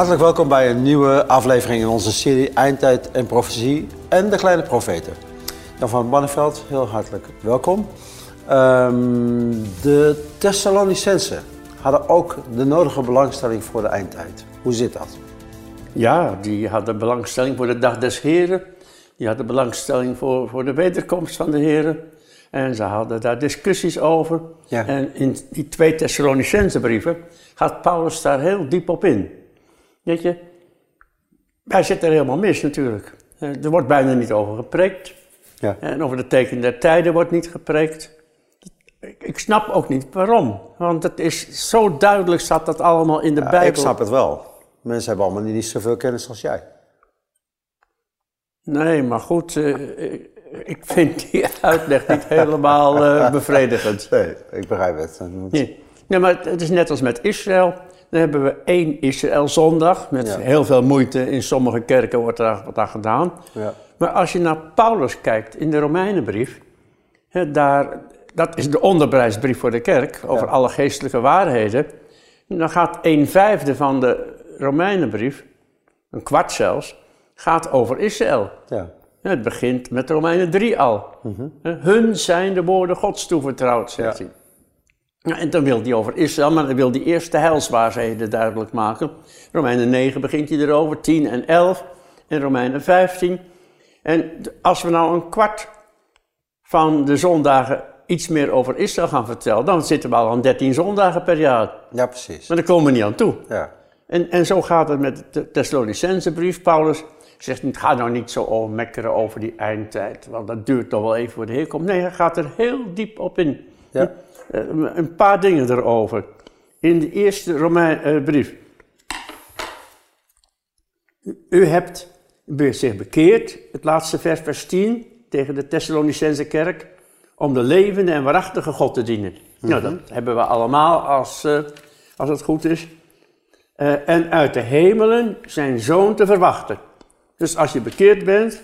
Hartelijk welkom bij een nieuwe aflevering in onze serie Eindtijd en Profetie en de Kleine Profeten. Jan van Banneveld, heel hartelijk welkom. Ehm, de Thessalonicensen hadden ook de nodige belangstelling voor de eindtijd. Hoe zit dat? Ja, die hadden belangstelling voor de dag des Heren. Die hadden belangstelling voor, voor de wederkomst van de Heren. En ze hadden daar discussies over. Ja. En in die twee Thessalonicense brieven gaat Paulus daar heel diep op in. Weet je, hij zit er helemaal mis natuurlijk. Eh, Er wordt bijna niet over gepreekt. Ja. En over de teken der tijden wordt niet gepreekt. Ik, snap ook niet waarom. Want het is zo duidelijk, staat dat allemaal in de Ja, Bijbel. ik snap het wel. Mensen hebben allemaal niet zoveel kennis als jij. Nee, maar goed, eh, ik- ik vind die uitleg niet helemaal eh, bevredigend. Nee, ik begrijp het. Nee. nee, maar het is net als met Israël. Dan hebben we één Israël-zondag. Met Ja. heel veel moeite. In sommige kerken wordt daar wat aan gedaan. Ja. Maar als je naar Paulus kijkt in de Romeinenbrief, hè, daar, dat is de onderbreidsbrief voor de kerk over Ja. alle geestelijke waarheden. Dan gaat een vijfde van de Romeinenbrief, een kwart zelfs, gaat over Israël. Ja. Het begint met Romeinen 3 al. Hè, Hun zijn de woorden Gods toevertrouwd, zegt Ja. hij. En dan wil hij over Israël, maar dan wil hij eerst de heilswaarheden duidelijk maken. Romeinen 9 begint hij erover, 10 en 11 en Romeinen 15. En als we nou een kwart van de zondagen iets meer over Israël gaan vertellen, dan zitten we al aan 13 zondagen per jaar. ja, precies. Maar daar komen we niet aan toe. Ja. En, en zo gaat het met de Thessalonicense brief. Paulus zegt niet, ga nou niet zo mekkeren over die eindtijd, want dat duurt toch wel even voor de Heer komt. Nee, hij gaat er heel diep op in. Ja. Eh, Een paar dingen erover. In de eerste Romein, eh, brief. U- hebt zich bekeerd, het laatste vers, vers 10, tegen de Thessalonicense kerk, om de levende en waarachtige God te dienen. Nou, dat hebben we allemaal als, eh, als het goed is. En uit de hemelen zijn zoon te verwachten. Dus als je bekeerd bent,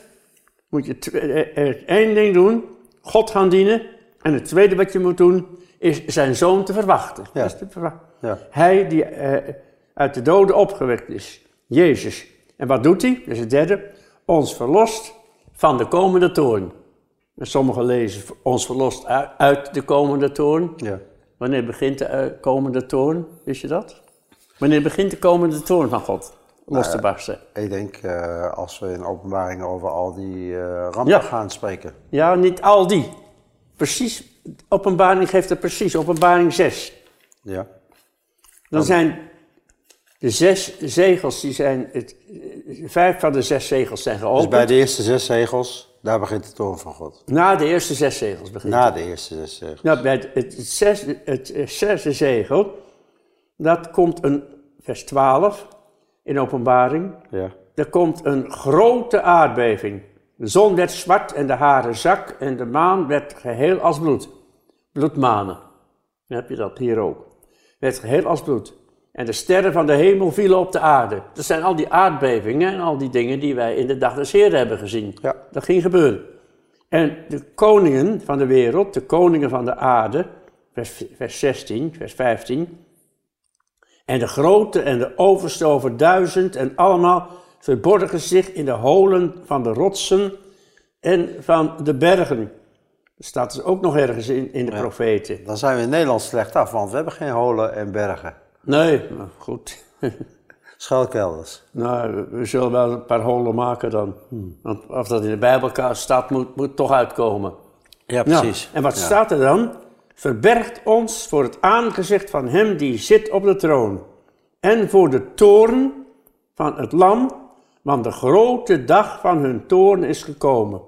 moet je één ding doen, God gaan dienen. En het tweede wat je moet doen, is zijn zoon te verwachten. Ja. Dat is te verwachten. Ja. Hij die eh, uit de doden opgewekt is, Jezus. En wat doet hij? Dat is het derde. Ons verlost van de komende toorn. En sommigen lezen ons verlost uit, de komende toorn. Ja. Wanneer begint de eh, komende toorn? Wist je dat? Wanneer begint de komende toorn van God los te barsten? Ik denk eh, als we in openbaringen over al die rampen Ja. gaan spreken. Ja, niet al die. Precies, openbaring geeft het precies, openbaring 6. Ja. Dan zijn de zes zegels, die zijn, het, eh, vijf van de zes zegels zijn Dus geopend. bij de eerste zes zegels, daar begint de toorn van God. Na de eerste zes zegels begint Na de eerste zes zegels. Nou, bij het, het, zesde zegel, dat komt een, vers 12 in openbaring, Ja. er komt een grote aardbeving. De zon werd zwart en de haren zak en de maan werd geheel als bloed. Bloedmanen. Dan heb je dat hier ook. Werd geheel als bloed. En de sterren van de hemel vielen op de aarde. Dat zijn al die aardbevingen en al die dingen die wij in de dag des Heren hebben gezien. Ja. Dat ging gebeuren. En de koningen van de wereld, de koningen van de aarde, vers, vers 16, vers 15. En de grote en de overste over duizend en allemaal verborgen zich in de holen van de rotsen en van de bergen. Dat staat dus ook nog ergens in, in de profeten. Dan zijn we in Nederland slecht af, want we hebben geen holen en bergen. Nee, maar goed. Schuilkelders. nou, we- zullen wel een paar holen maken dan. Want of dat in de Bijbelkaart staat, moet, moet toch uitkomen. Ja, Nou, precies. en wat Ja. staat er dan? Verbergt ons voor het aangezicht van hem die zit op de troon. En voor de toorn van het lam, want de grote dag van hun toorn is gekomen.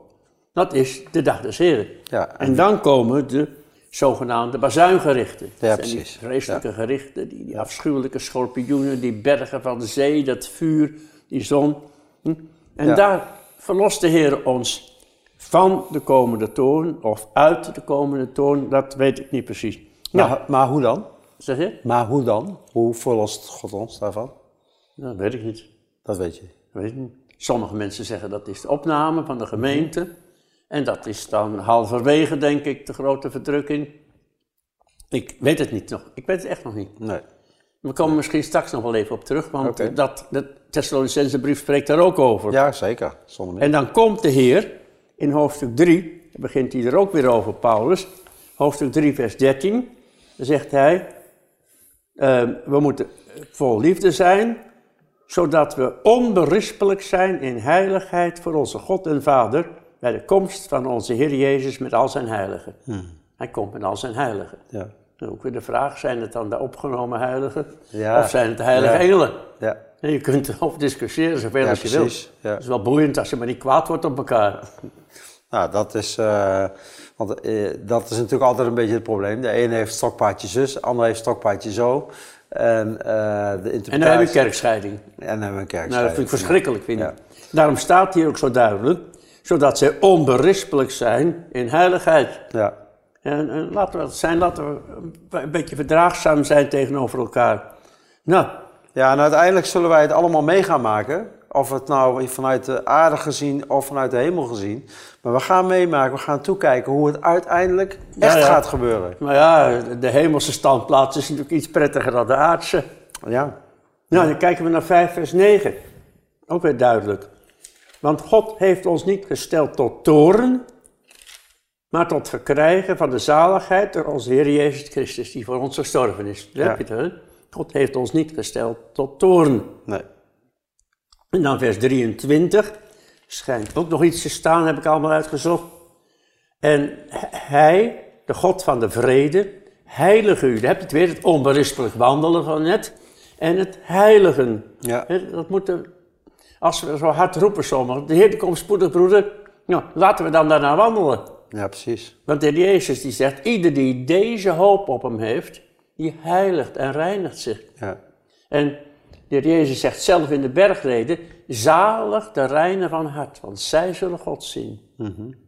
Dat is de dag des Heren. Ja, En dan komen de zogenaamde bazuingerichten. Ja, Dat zijn die precies. vreselijke gerichten, die, die afschuwelijke schorpioenen, die bergen van de zee, dat vuur, die zon. Hm? En Ja. daar verlost de Heer ons van de komende toorn of uit de komende toorn, dat weet ik niet precies. Nou, Maar, maar hoe dan? zeg je? Maar hoe dan? Hoe verlost God ons daarvan? Nou, dat weet ik niet. Dat weet je. Dat weet ik niet. Sommige mensen zeggen dat is de opname van de gemeente. En dat is dan halverwege, denk ik, de grote verdrukking. Ik weet het niet nog. Ik weet het echt nog niet. Nee. We komen misschien straks nog wel even op terug, want Oké. dat, de spreekt daar ook over. Ja, zeker. Zonder meer. En dan komt de Heer in hoofdstuk 3, begint hij er ook weer over, Paulus. Hoofdstuk 3, vers 13. Dan zegt hij: ehm, We moeten vol liefde zijn, zodat we onberispelijk zijn in heiligheid voor onze God en Vader. Bij de komst van onze Heer Jezus met al zijn heiligen. Hij komt met al zijn heiligen. Ja. Dan ook weer de vraag: zijn het dan de opgenomen heiligen? Ja. Of zijn het de heilige Ja. engelen? Ja. En je kunt erover discussiëren zoveel als je wilt. Het is wel boeiend als je maar niet kwaad wordt op elkaar. Nou, dat is, eh, want, eh, dat is natuurlijk altijd een beetje het probleem. De ene heeft stokpaardje zus, de andere heeft stokpaardje zo. En, eh, de interpretatie... En dan heb je kerkscheiding. En dan hebben we een kerkscheiding. Nou, dat vind ik verschrikkelijk, vind ik. Daarom staat hier ook zo duidelijk, zodat zij onberispelijk zijn in heiligheid. Ja, En, en laten we dat zijn, laten we een beetje verdraagzaam zijn tegenover elkaar. Nou, Ja, en uiteindelijk zullen wij het allemaal mee gaan maken. Of het nou vanuit de aarde gezien of vanuit de hemel gezien. Maar we gaan meemaken, we gaan toekijken hoe het uiteindelijk echt ja. gaat gebeuren. maar ja, de- de hemelse standplaats is natuurlijk iets prettiger dan de aardse. Ja, Nou, dan kijken we naar 5 vers 9. Ook weer duidelijk. Want God heeft ons niet gesteld tot toren, maar tot verkrijgen van de zaligheid door onze Heer Jezus Christus, die voor ons gestorven is. Ja. heb je het, hè? God heeft ons niet gesteld tot toren. nee. En dan vers 23, schijnt ook nog iets te staan, heb ik allemaal uitgezocht. En hij, de God van de vrede, heilige u. Daar heb je het weer, het onberispelijk wandelen van net. En het heiligen. Ja. Dat moeten, als we zo hard roepen sommigen, de Heer komt spoedig broeder, nou, laten we dan daarna wandelen. Ja, precies. Want de Heer Jezus die zegt, ieder die deze hoop op hem heeft, die heiligt en reinigt zich. Ja, En de Heer Jezus zegt zelf in de bergreden, zalig de reinen van hart, want zij zullen God zien.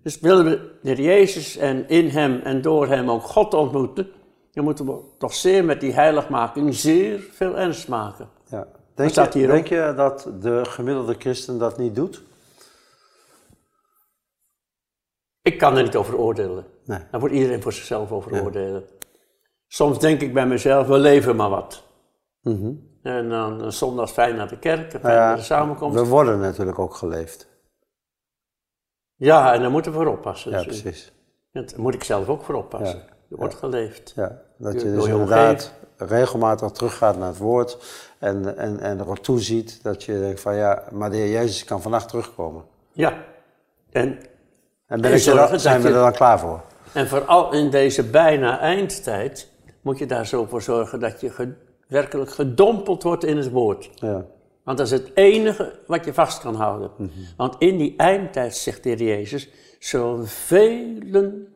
Dus willen we de Heer Jezus en in hem en door hem ook God ontmoeten, dan moeten we toch zeer met die heiligmaking zeer veel ernst maken. ja. Denk, staat je, denk je dat de gemiddelde christen dat niet doet? Ik kan er niet over oordelen. Nee. Daar moet iedereen voor zichzelf over oordelen. Soms denk ik bij mezelf, we leven maar wat. En dan een zondags fijn naar de kerk, fijn ja, naar de samenkomst. we worden natuurlijk ook geleefd. Ja, en daar moeten we voor oppassen. Ja, Dus, precies. Daar moet ik zelf ook voor oppassen. Ja. Je wordt geleefd. Ja, dat je dus je inderdaad regelmatig teruggaat naar het woord en, en, en erop toeziet dat je denkt van ja, maar de Heer Jezus kan vannacht terugkomen. Ja. En, En ben En ik er dan, zijn we je- er dan klaar voor? en vooral in deze bijna eindtijd moet je daar zo voor zorgen dat je ge- werkelijk gedompeld wordt in het woord. Ja, Want dat is het enige wat je vast kan houden. Want in die eindtijd, zegt de Heer Jezus, zullen velen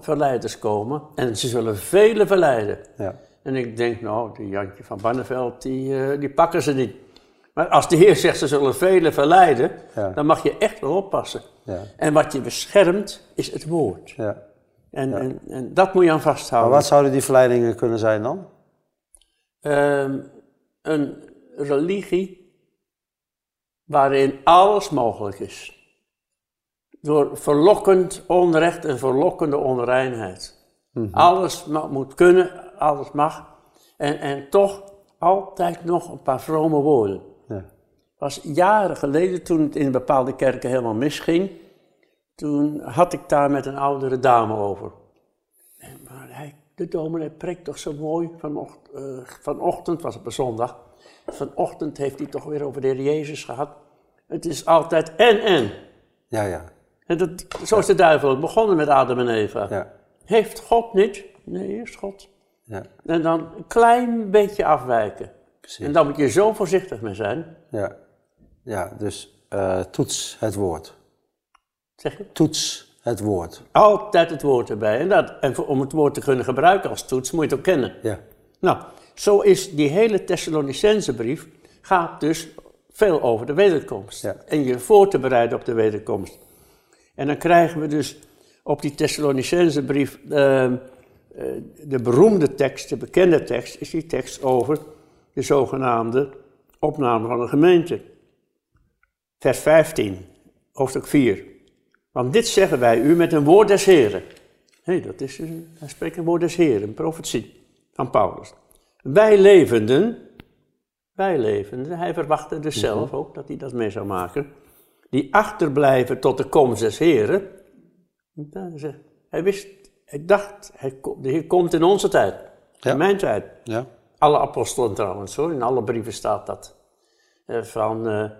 verleiders komen en ze zullen velen verleiden. ja, En ik denk, nou, die Jantje van Banneveld, die, eh, die pakken ze niet. Maar als de Heer zegt, ze zullen velen verleiden, Ja. dan mag je echt wel oppassen. ja, En wat je beschermt, is het woord. ja. En, en, en dat moet je aan Maar vasthouden. wat zouden die verleidingen kunnen zijn dan? Ehm, een religie waarin alles mogelijk is. Door verlokkend onrecht en verlokkende onreinheid. Alles ma- moet kunnen, alles mag. En, en toch altijd nog een paar vrome woorden. Ja, was jaren geleden, toen het in bepaalde kerken helemaal misging. Toen had ik daar met een oudere dame over. En, maar hij, de dominee preekt toch zo mooi vanochtend, eh, vanochtend, was op een zondag. Vanochtend heeft hij toch weer over de Heer Jezus gehad. Het is altijd en en. ja, ja. en dat, zo is de duivel ook begonnen met Adam en Eva. ja, Heeft God niet? Nee, eerst God. Ja, En dan een klein beetje afwijken. precies. En daar moet je zo voorzichtig mee zijn. Ja, ja dus eh, toets het woord. Zeg je? Toets het woord. Altijd het woord erbij. En, dat, en om het woord te kunnen gebruiken als toets moet je het ook kennen. Ja, Nou, zo is die hele Thessalonicense brief gaat dus veel over de wederkomst. Ja. En je voor te bereiden op de wederkomst. En dan krijgen we dus op die Thessalonicense brief ehm, eh, de beroemde tekst, de bekende tekst, is die tekst over de zogenaamde opname van een gemeente. Vers 15, hoofdstuk 4. Want dit zeggen wij u met een woord des Heren. Hé, dat is een, hij spreekt een woord des Heren, een profetie van Paulus. Wij levenden, wij levenden, hij verwachtte dus zelf ook dat hij dat mee zou maken, die achterblijven tot de komst des Heren. Hij wist, hij dacht, hij, de Heer komt in onze tijd, in mijn tijd. Ja. Alle apostelen trouwens hoor, in alle brieven staat dat. Eh, van eh,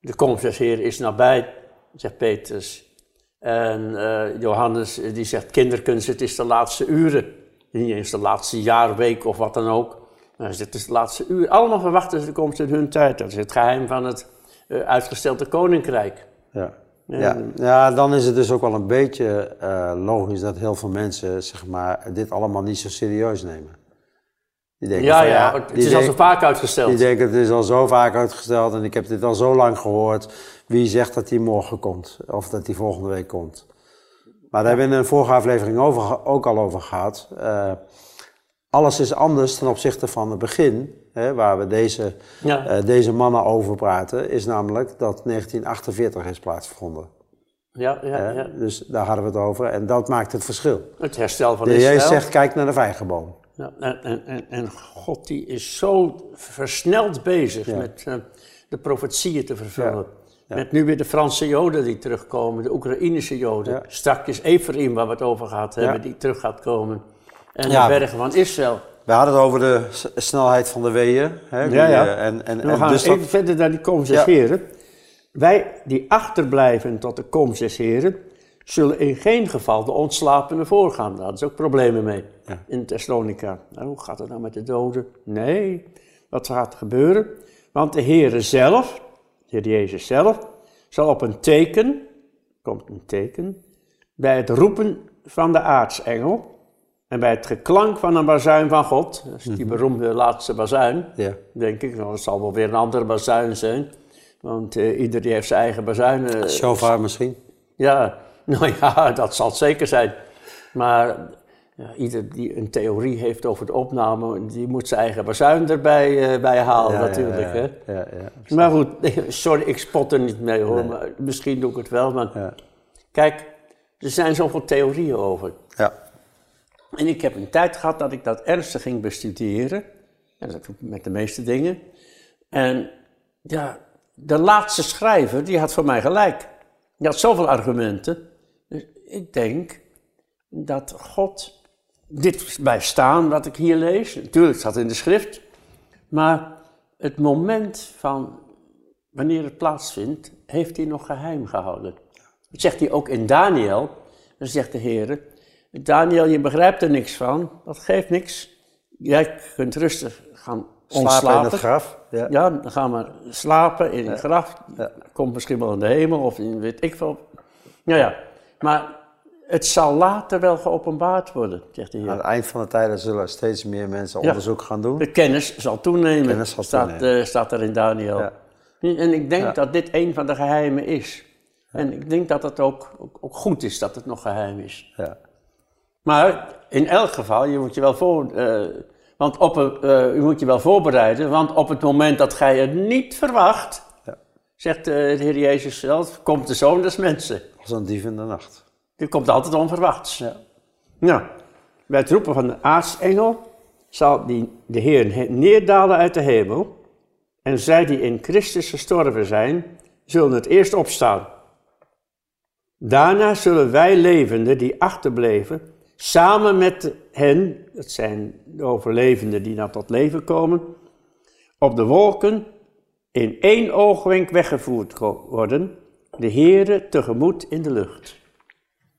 de komst des Heer is nabij, zegt Petrus. En eh, Johannes die zegt kinderkunst, het is de laatste uren. Niet eens de laatste jaar, week of wat dan ook. Maar het is de laatste uur. Allemaal verwachten ze de komst in hun tijd. Dat is het geheim van het uitgestelde koninkrijk. Ja. Ja, ja, dan is het dus ook wel een beetje logisch dat heel veel mensen zeg maar, dit allemaal niet zo serieus nemen. Die denken ja, van, ja, het is al zo vaak uitgesteld. Die denken, het is al zo vaak uitgesteld en ik heb dit al zo lang gehoord. Wie zegt dat hij morgen komt of dat hij volgende week komt? Maar daar hebben we in een vorige aflevering over, ook al over gehad. Uh, alles is anders ten opzichte van het begin, hè, waar we deze, ja. uh, deze mannen over praten, is namelijk dat 1948 is plaatsgevonden. Ja, ja, ja. Dus daar hadden we het over en dat maakt het verschil. Het herstel van de Israël. Jezus zegt, kijk naar de vijgenboom. Ja, en, en, en, God die is zo versneld bezig met uh, de profetieën te vervullen. Met nu weer de Franse Joden die terugkomen, de Oekraïnische Joden. Straks Ephraim, waar we het over gehad hebben, die terug gaat komen. En de bergen van Israël. We hadden het over de snelheid van de weeën. Hè, ja, ja. Eh, en, en, we gaan dus even verder naar die komst des heren. Wij die achterblijven tot de heren, zullen in geen geval de ontslapenen voorgaan. Daar hadden ze ook problemen mee in Thessalonica. Nou, hoe gaat het nou met de doden? Nee, wat gaat gebeuren? Want de Heere zelf, de Heer Jezus zelf, zal op een teken, komt een teken, bij het roepen van de aartsengel en bij het geklank van een bazuin van God, dat is die mhm. beroemde laatste bazuin, ja. denk ik, nou, het zal wel weer een andere bazuin zijn, want uh, ieder die heeft zijn eigen bazuin. Shofar misschien? Ja, Nou ja, dat zal het zeker zijn. Maar ja, ieder die een theorie heeft over de opname, die moet zijn eigen bazuin erbij uh, bij halen natuurlijk. Ja, hè? maar goed, sorry, ik spot er niet mee hoor, maar misschien doe ik het wel. Maar kijk, er zijn zoveel theorieën over. Ja. En ik heb een tijd gehad dat ik dat ernstig ging bestuderen. En dat met de meeste dingen. En ja, de laatste schrijver, die had voor mij gelijk. Die had zoveel argumenten ik denk dat God dit bij staan wat ik hier lees. Natuurlijk staat in de schrift. Maar het moment van wanneer het plaatsvindt, heeft hij nog geheim gehouden. Dat zegt hij ook in Daniel. Dan zegt de Heer: Daniel, je begrijpt er niks van. Dat geeft niks. Jij kunt rustig gaan Slapen in het graf. Ja. ja, dan gaan we slapen in het graf. Ja. Komt misschien wel in de hemel of in weet ik veel. Nou ja, maar het zal later wel geopenbaard worden, zegt de Heer. Aan het eind van de tijden zullen steeds meer mensen onderzoek gaan doen. De kennis zal toenemen, kennis zal staat, toenemen. Uh, staat er in Daniel. En ik denk dat dit een van de geheimen is. En ik denk dat het ook, ook, goed is dat het nog geheim is. Ja. Maar in elk geval, je moet je wel voor, uh, want op, uh, je moet je wel voorbereiden, want op het moment dat gij het niet verwacht, zegt de Heer Jezus zelf, komt de Zoon des Mensen. Als een dief in de nacht. Die komt altijd onverwachts. Ja. Nou, bij het roepen van de aartsengel zal die, de Heer neerdalen uit de hemel. En zij die in Christus gestorven zijn, zullen het eerst opstaan. Daarna zullen wij levenden die achterbleven, samen met hen, dat zijn de overlevenden die dan tot leven komen, op de wolken in één oogwenk weggevoerd worden, de Heere tegemoet in de lucht.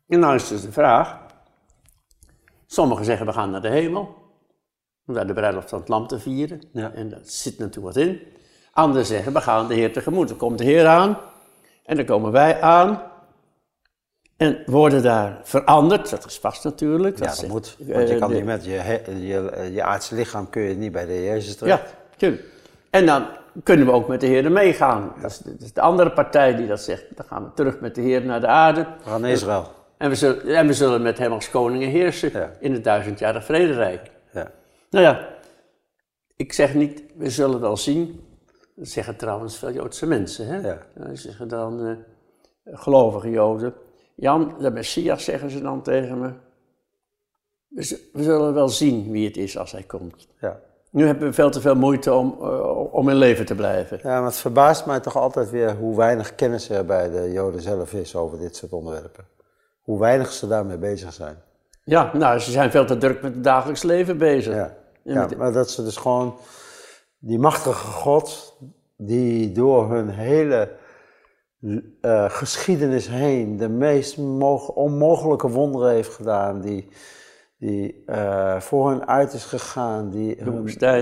En nou is dus de vraag. Sommigen zeggen we gaan naar de hemel. Om daar de bruiloft van het lam te vieren. Ja. En dat zit natuurlijk wat in. Anderen zeggen we gaan de Heer tegemoet. Dan komt de Heer aan. En dan komen wij aan. En worden daar veranderd. Dat is vast natuurlijk. Dat ja, dat moet. Want je kan niet met je, je, je aardse lichaam kun je niet bij de Jezus terecht. Ja, tuurlijk. En dan kunnen we ook met de Heer meegaan. Dat is, dat is, de andere partij die dat zegt. Dan gaan we terug met de Heer naar de aarde. We gaan naar Israël. En we zullen, en we zullen met hem als koningen heersen in het duizendjarige vrederijk. Ja. Nou ja, ik zeg niet, we zullen wel zien. Dat zeggen trouwens veel Joodse mensen. Hè? Ja. Die zeggen dan, uh, gelovige Joden. Jan, de Messias, zeggen ze dan tegen me. We, zullen wel zien wie het is als hij komt. Ja. Nu hebben we veel te veel moeite om, eh, om in leven te blijven. Ja, maar het verbaast mij toch altijd weer hoe weinig kennis er bij de Joden zelf is over dit soort onderwerpen. Hoe weinig ze daarmee bezig zijn. Ja, nou, ze zijn veel te druk met het dagelijks leven bezig. Ja, ja maar dat ze dus gewoon die machtige God, die door hun hele uh, geschiedenis heen de meest onmogelijke wonderen heeft gedaan, die, die uh, voor hun uit is gegaan, die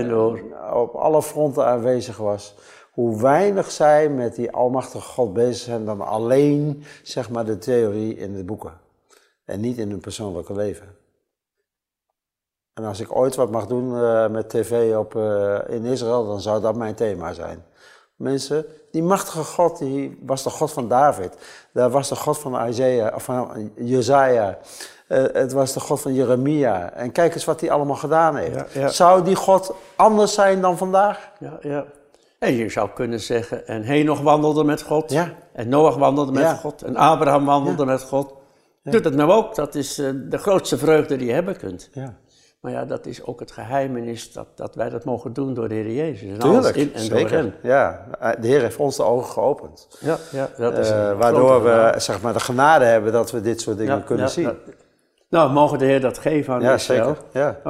door. op alle fronten aanwezig was. Hoe weinig zij met die almachtige God bezig zijn dan alleen zeg maar, de theorie in de boeken. En niet in hun persoonlijke leven. En als ik ooit wat mag doen met tv op, in Israël, dan zou dat mijn thema zijn. Mensen, die machtige God, die was de God van David. Dat was de God van Isaiah, of van Jezaja. Uh, het was de God van Jeremia. En kijk eens wat hij allemaal gedaan heeft. Ja, ja. Zou die God anders zijn dan vandaag? Ja, ja. En je zou kunnen zeggen, en Henoch wandelde met God. Ja. En Noach wandelde met God. En Abraham wandelde met God. Doe dat nou ook. Dat is uh, de grootste vreugde die je hebben kunt. Ja. Maar ja, dat is ook het geheimenis dat, dat wij dat mogen doen door de Heer Jezus. En Tuurlijk, in en zeker. door hem. Ja, de Heer heeft ons de ogen geopend. Ja, ja dat is uh, Waardoor we zeg maar, de genade hebben dat we dit soort dingen kunnen zien. nou, mogen de Heer dat geven aan ja, Zeker. Ja.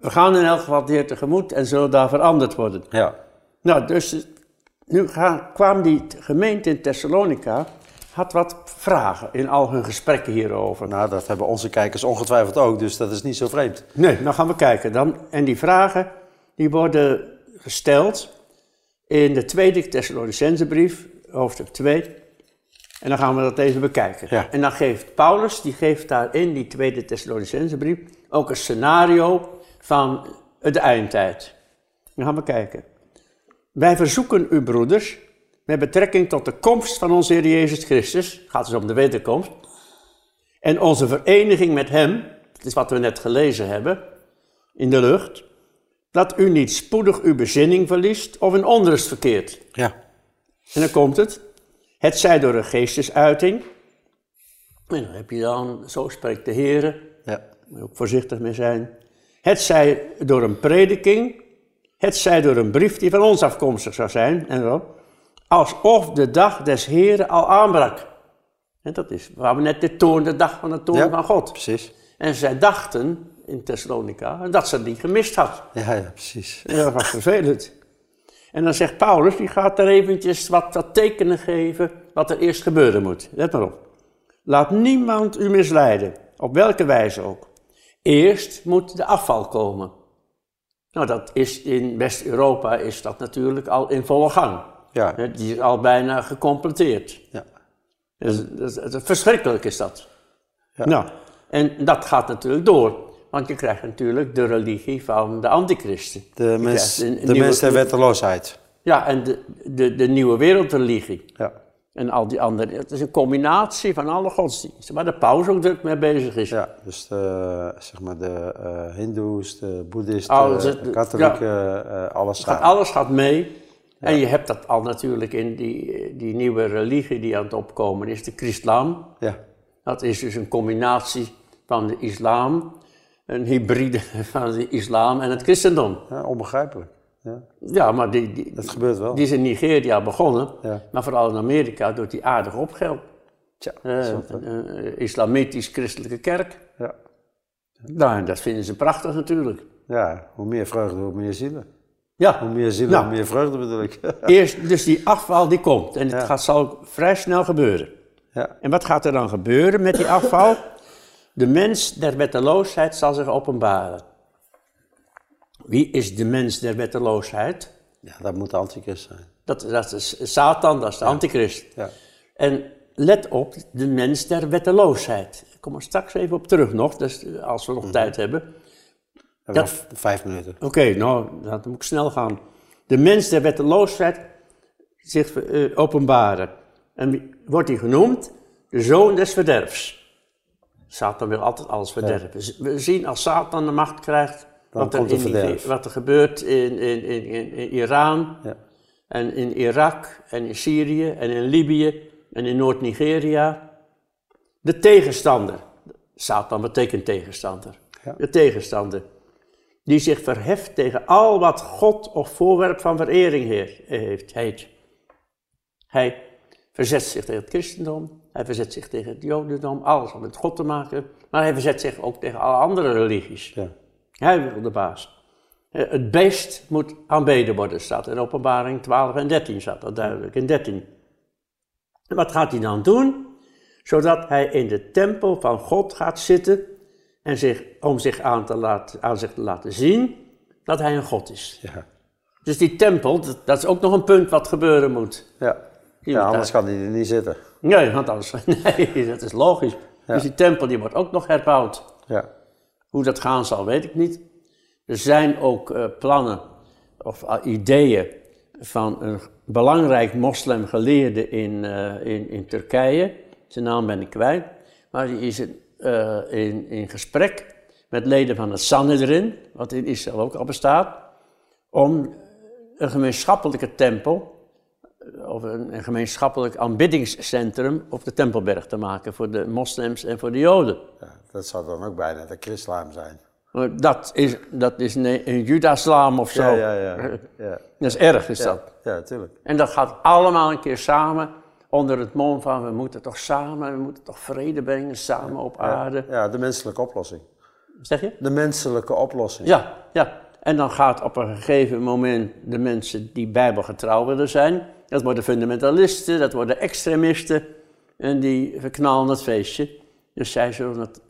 we gaan in elk geval de Heer tegemoet en zullen daar veranderd worden. Ja. Nou, dus nu gaan, kwam die gemeente in Thessalonica had wat vragen in al hun gesprekken hierover. Nou, dat hebben onze kijkers ongetwijfeld ook, dus dat is niet zo vreemd. Nee, dan gaan we kijken. Dan, en die vragen die worden gesteld in de tweede Thessalonicensebrief, hoofdstuk 2. En dan gaan we dat even bekijken. Ja. En dan geeft Paulus, die geeft daar in die tweede Thessalonicensebrief ook een scenario van de eindtijd. Dan gaan we kijken. Wij verzoeken u, broeders, met betrekking tot de komst van onze Heer Jezus Christus, gaat dus om de wederkomst, en onze vereniging met Hem, dat is wat we net gelezen hebben, in de lucht, dat u niet spoedig uw bezinning verliest of in onrust verkeert. Ja. En dan komt het, het zij door een geestesuiting, en dan heb je dan, zo spreekt de Heer, ja. moet je ook voorzichtig mee zijn, het zij door een prediking, het zij door een brief die van ons afkomstig zou zijn, en zo alsof de dag des Heren al aanbrak. En dat is waar we net de toorn, de dag van de toorn van God. precies. En zij dachten in Thessalonica dat ze die gemist had. Ja, ja, precies. En dat was vervelend. En dan zegt Paulus, die gaat er eventjes wat, wat tekenen geven wat er eerst gebeuren moet. Let maar op. Laat niemand u misleiden, op welke wijze ook. Eerst moet de afval komen. Nou, dat is in West-Europa is dat natuurlijk al in volle gang. Ja. Die is al bijna gecompleteerd. Ja. Dus, dus, verschrikkelijk is dat. Ja. Nou, en dat gaat natuurlijk door. Want je krijgt natuurlijk de religie van de antichristen. De mens, de mens der wetteloosheid. Ja, en de, de, de nieuwe wereldreligie. Ja. En al die andere. Het is een combinatie van alle godsdiensten. Waar de paus ook druk mee bezig is. Ja, dus de, zeg maar de uh, hindoes, de boeddhisten, de katholieken, ja. uh, alles gaat. Alles gaat mee. En je hebt dat al natuurlijk in die, die nieuwe religie die aan het opkomen is, de Christlam. Ja. Dat is dus een combinatie van de islam, een hybride van de islam en het christendom. Ja, onbegrijpelijk. Ja, ja maar die, die, dat gebeurt wel. Die is in Nigeria begonnen, ja. maar vooral in Amerika doet die aardig opgeld. Tja, uh, een islamitisch-christelijke kerk. Ja. Nou, dat vinden ze prachtig natuurlijk. Ja, hoe meer vreugde, hoe meer zielen. Ja. Hoe meer ziel, nou, hoe meer vreugde bedoel ik. eerst, dus die afval die komt en het gaat, zal vrij snel gebeuren. Ja. En wat gaat er dan gebeuren met die afval? De mens der wetteloosheid zal zich openbaren. Wie is de mens der wetteloosheid? Ja, dat moet de antichrist zijn. Dat, dat is Satan, dat is de antichrist. Ja. En let op, de mens der wetteloosheid. Ik kom er straks even op terug nog, dus als we nog mhm. tijd hebben. Dat, vijf minuten. Oké, nou, dan moet ik snel gaan. De mens der wetteloosheid zich uh, openbaren. En wordt hij genoemd de zoon des verderfs. Satan wil altijd alles verderven. We zien als Satan de macht krijgt, wat er, in wat er, gebeurt in, in, in, in Iran, ja. en in Irak, en in Syrië, en in Libië, en in Noord-Nigeria. De tegenstander. Satan betekent tegenstander. Ja. De tegenstander die zich verheft tegen al wat God of voorwerp van verering heeft, heet. Hij verzet zich tegen het christendom, hij verzet zich tegen het jodendom, alles om met God te maken, maar hij verzet zich ook tegen alle andere religies. Ja. Hij wil de baas. Eh, het beest moet aanbeden worden, staat in openbaring 12 en 13, staat dat duidelijk, in 13. En wat gaat hij dan doen? Zodat hij in de tempel van God gaat zitten en zich, om zich aan, te laten, aan zich te laten zien dat hij een God is. Ja. Dus die tempel, dat, is ook nog een punt wat gebeuren moet. Ja, ja anders kan hij er niet zitten. Nee, want anders, nee, dat is logisch. Dus die tempel die wordt ook nog herbouwd. Ja. Hoe dat gaan zal, weet ik niet. Er zijn ook uh, plannen of uh, ideeën van een belangrijk moslimgeleerde in, uh, in, in Turkije. Zijn naam ben ik kwijt. Maar die is in, in gesprek met leden van het Sanhedrin, wat in Israël ook al bestaat, om een gemeenschappelijke tempel of een, een, gemeenschappelijk aanbiddingscentrum op de Tempelberg te maken voor de moslims en voor de joden. Ja, dat zou dan ook bijna de christlaam zijn. Dat is, dat is een, een judaslam of zo. Ja, ja, ja, ja. Dat is erg, is dat. Ja, natuurlijk. En dat gaat allemaal een keer samen onder het mom van we moeten toch samen, we moeten toch vrede brengen, samen op aarde. Ja, de menselijke oplossing. Zeg je? De menselijke oplossing. Ja, ja. En dan gaat op een gegeven moment de mensen die bijbelgetrouw willen zijn, dat worden fundamentalisten, dat worden extremisten, en die verknallen het feestje. Dus zij zullen het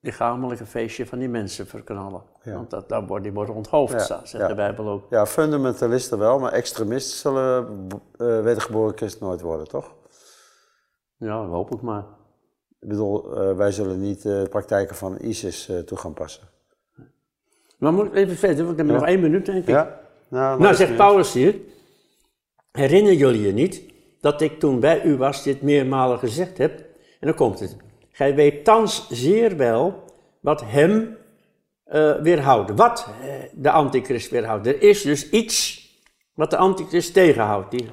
lichamelijke feestje van die mensen verknallen. Want dat, dat wordt, die worden onthoofd, ja, zegt de Bijbel ook. Ja, fundamentalisten wel, maar extremisten zullen uh, wedergeboren christen nooit worden, toch? Ja, hoop ik maar. Ik bedoel, uh, wij zullen niet de praktijken van ISIS uh, toe gaan passen. Maar moet ik even verder, want ik heb nog één minuut, denk ik. Ja. Nou, nou zegt Paulus hier, herinner jullie je niet dat ik toen bij u was dit meermalen gezegd heb? En dan komt het. Gij weet thans zeer wel wat hem uh, weerhoudt. Wat de antichrist weerhoudt. Er is dus iets wat de antichrist tegenhoudt. Die,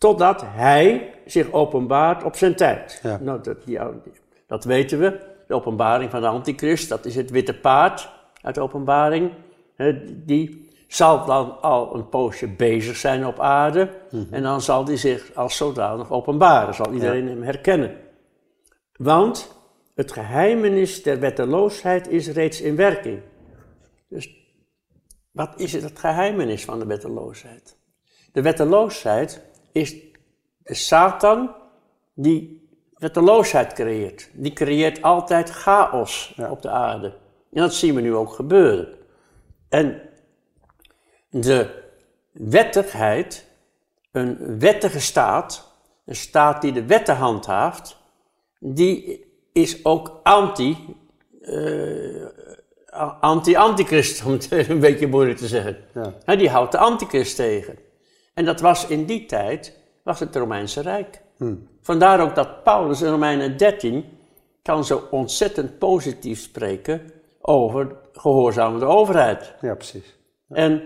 totdat hij zich openbaart op zijn tijd. Nou, dat, dat weten we. De openbaring van de antichrist, dat is het witte paard uit de openbaring. Die zal dan al een poosje bezig zijn op aarde. Mhm. En dan zal hij zich als zodanig openbaren. Zal iedereen hem herkennen. Want het geheimenis der wetteloosheid is reeds in werking. Dus wat is het, het geheimenis van de wetteloosheid? De wetteloosheid is de Satan die wetteloosheid creëert. Die creëert altijd chaos op de aarde. En dat zien we nu ook gebeuren. En de wettigheid, een wettige staat, een staat die de wetten handhaaft, die is ook anti, uh, anti-antichrist, om het een beetje moeilijk te zeggen. Ja. die houdt de antichrist tegen. En dat was in die tijd, was het Romeinse Rijk. Hmm. Vandaar ook dat Paulus in Romeinen 13 kan zo ontzettend positief spreken over gehoorzamende overheid. Ja, precies. En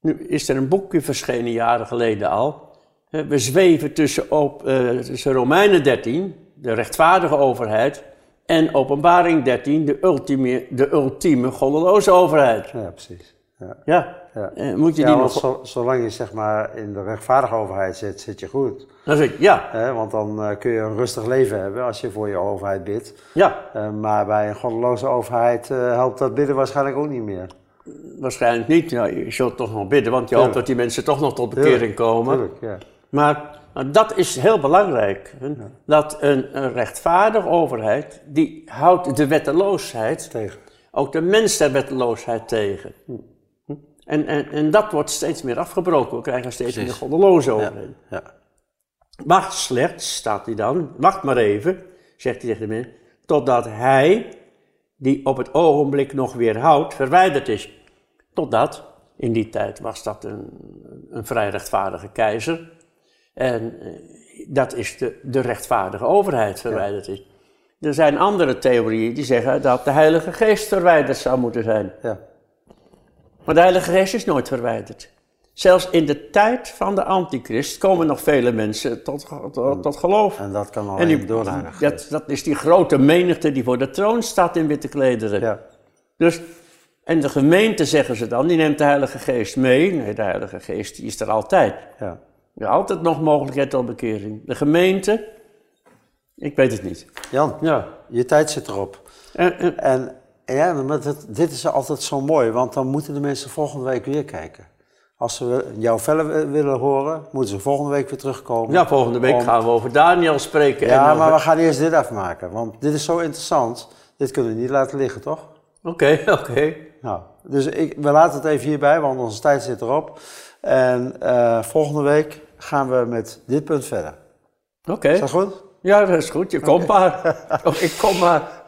nu is er een boekje verschenen jaren geleden al. We zweven tussen, op, uh, tussen Romeinen 13, de rechtvaardige overheid, en Openbaring 13, de ultieme, de ultieme goddeloze overheid. Ja, precies. Ja. ja. Ja. Uh, moet je die nog... zolang je zeg maar in de rechtvaardige overheid zit, zit je goed. Dat ja. Eh, want dan uh, kun je een rustig leven hebben als je voor je overheid bidt. Ja. maar bij een goddeloze overheid helpt dat bidden waarschijnlijk ook niet meer. Waarschijnlijk niet. Ja, je zult toch nog bidden, want je hoopt dat die mensen toch nog tot bekering komen. Tuurlijk, ja. Maar dat is heel belangrijk. Dat een, een rechtvaardige overheid, die houdt de wetteloosheid tegen. Ook de mens der wetteloosheid tegen. Hm. En, en, en dat wordt steeds meer afgebroken. We krijgen steeds meer goddeloze overheden. Ja. Wacht slechts, staat hij dan, wacht maar even, zegt hij tegen de mensen, totdat hij, die op het ogenblik nog weer houdt, verwijderd is. Totdat, in die tijd was dat een, een vrij rechtvaardige keizer. En eh, dat is de, de rechtvaardige overheid verwijderd is. Er zijn andere theorieën die zeggen dat de Heilige Geest verwijderd zou moeten zijn. Ja. Maar de Heilige Geest is nooit verwijderd. Zelfs in de tijd van de antichrist komen nog vele mensen tot, tot, tot geloof. En dat kan alleen die, door de dat, dat is die grote menigte die voor de troon staat in witte klederen. Ja. Dus En de gemeente, zeggen ze dan, die neemt de Heilige Geest mee. Nee, de Heilige Geest die is er altijd. Ja. Er is altijd nog mogelijkheid tot bekering. De gemeente, ik weet het niet. Jan, Ja. je tijd zit erop. En, en- En ja, maar dit, dit is altijd zo mooi, want dan moeten de mensen volgende week weer kijken. Als ze jou verder wi- willen horen, moeten ze volgende week weer terugkomen. ja, volgende week Om- gaan we over Daniel spreken. en Ja, over- maar we gaan eerst dit afmaken, want dit is zo interessant. Dit kunnen we niet laten liggen, toch? Oké, oké. Nou, dus ik, we laten het even hierbij, want onze tijd zit erop. En eh, volgende week gaan we met dit punt verder. Oké. Is dat goed? Ja, dat is goed. Je komt maar. Oh, ik kom maar.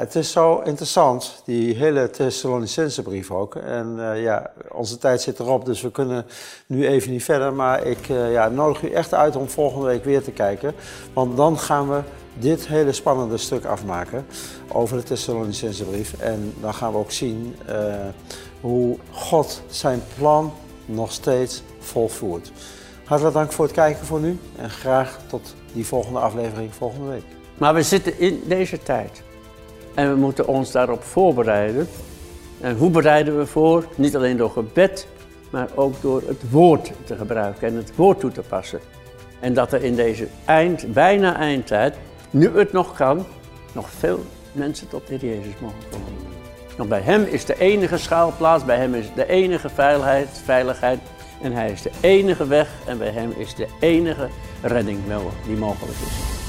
Het is zo interessant, die hele Thessalonicense brief ook. En eh, ja, onze tijd zit erop, dus we kunnen nu even niet verder. Maar ik eh, ja, nodig u echt uit om volgende week weer te kijken. Want dan gaan we dit hele spannende stuk afmaken over de Thessalonicense brief. En dan gaan we ook zien eh, hoe God zijn plan nog steeds volvoert. Hartelijk dank voor het kijken voor nu. En graag tot die volgende aflevering volgende week. Maar we zitten in deze tijd. En we moeten ons daarop voorbereiden. En hoe bereiden we voor? Niet alleen door gebed, maar ook door het woord te gebruiken en het woord toe te passen. En dat er in deze eind, bijna eindtijd, nu het nog kan, nog veel mensen tot de Jezus mogen komen. Want bij Hem is de enige schuilplaats, bij Hem is de enige veiligheid, veiligheid. En Hij is de enige weg en bij Hem is de enige redding wel die mogelijk is.